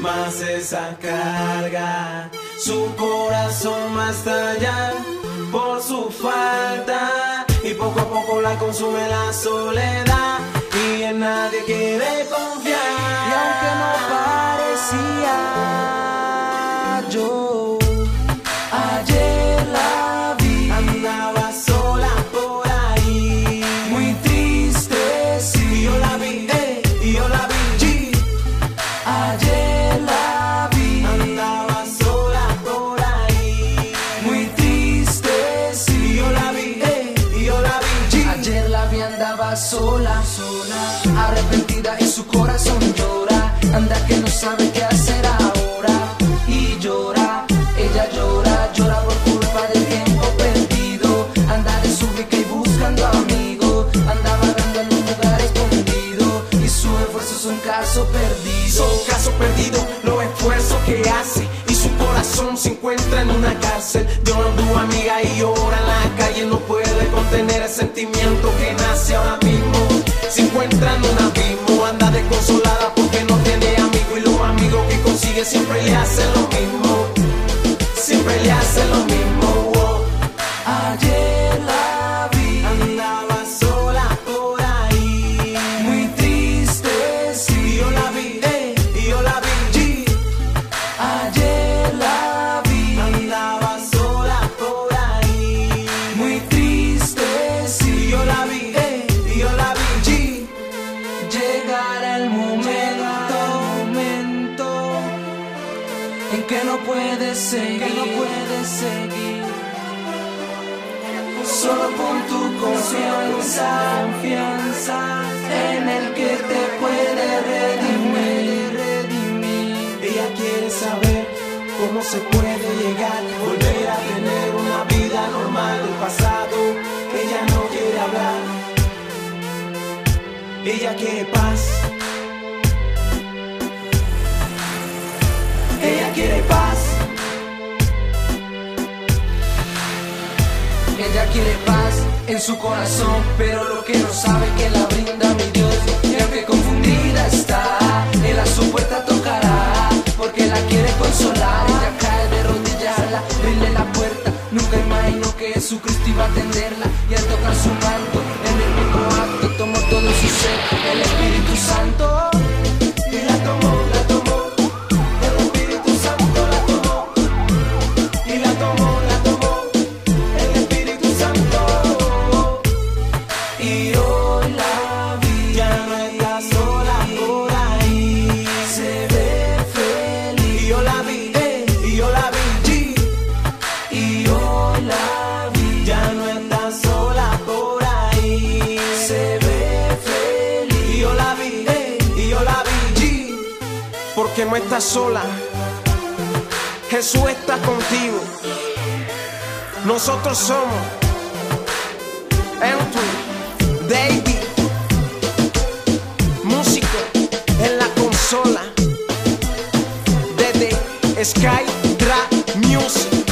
más esa carga. Su corazón va a estallar por su falta. Y poco a poco la consume la soledad. Y en nadie quiere confiar. Y aunque no andaba sola, sola, arrepentida y su corazón llora. Anda que no sabe qué hacer ahora y llora. Ella llora, llora por culpa del tiempo perdido. Anda desubicada y buscando amigos. Anda vagando en un lugar escondido y su esfuerzo es un caso perdido. Son caso perdido, los esfuerzos que hace y su corazón se encuentra en una cárcel. Llorando amiga y llora en la calle, no puede contener el sentimiento que nace ahora mismo. Se encuentra en un abismo, anda desconsolada porque no tiene amigo y los amigos que consigue siempre le hacen lo que no puedes seguir, Que no puedes seguir. Solo con tu confianza, confianza en el que te puede redimir, redimir. Ella quiere saber cómo se puede llegar, volver a tener una vida normal del pasado. Ella no quiere hablar. Ella quiere paz. Ella quiere paz en su corazón, pero lo que no sabe que la brinda mi Dios. Y aunque confundida está, Él a su puerta tocará, porque la quiere consolar. Ella cae de rodillas, la la puerta. Nunca imagino que Jesucristo iba a atenderla. Y al tocar su manto, en el mismo acto, tomó todo su ser, el Espíritu Porque no estás sola. Jesús está contigo. Nosotros somos Anthony, David, músico en la consola desde Sky Music.